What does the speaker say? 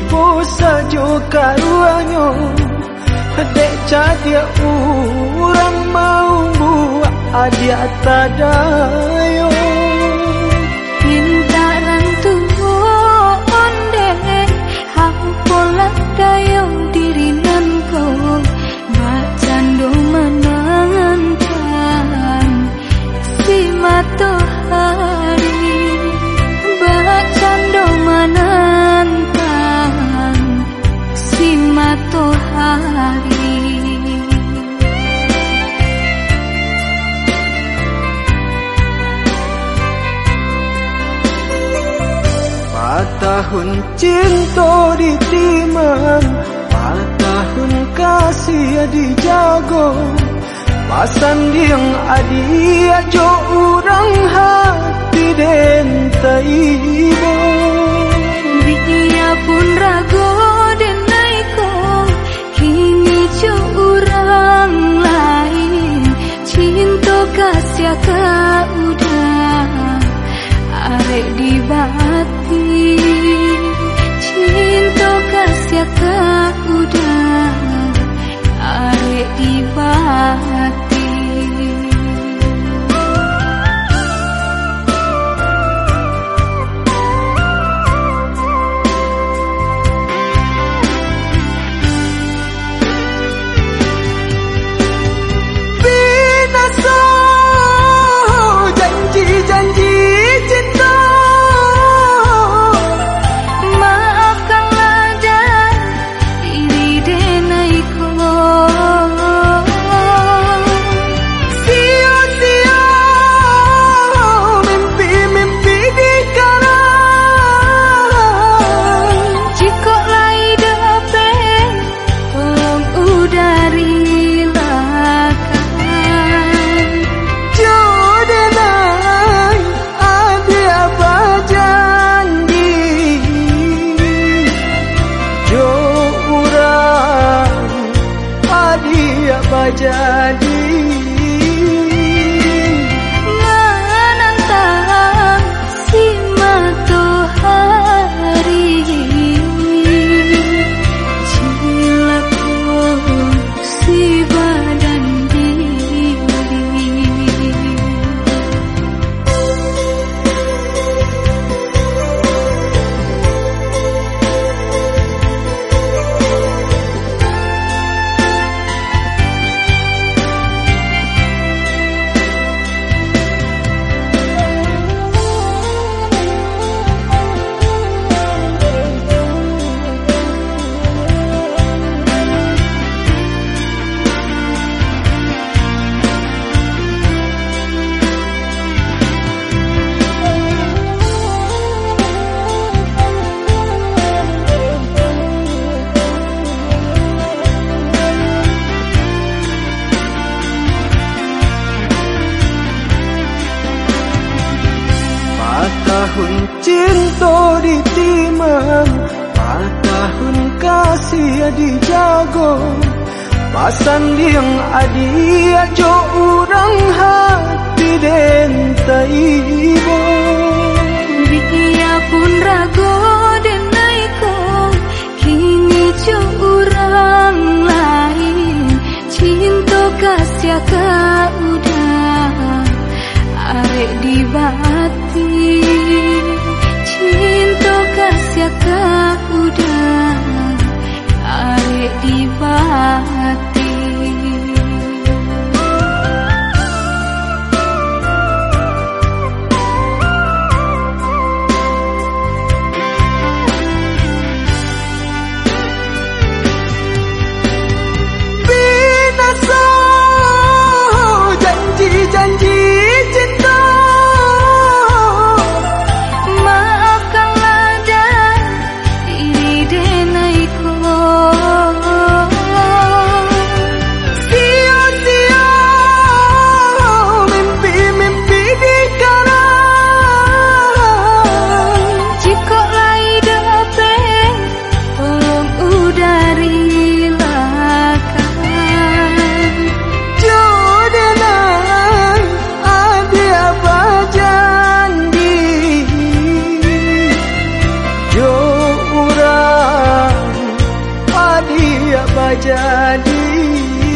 vivo sa yo caruaño de chatia urang mau buat adia tadayo Tahun cinta ditimang Tahun kasih dijago Pasan yang adia jo orang hati den taibo. Dia pun ragu dan naiko Kini jo orang lain. Cinta kasih ke udah, Arek di batin cinta ditimang Patahun kasih dijago Pasan yang adia jo urang hati den taibo Dia pun ragu den naiko Kini jo urang lain Cinta kasih ke udah Arek di batin Tiada jadi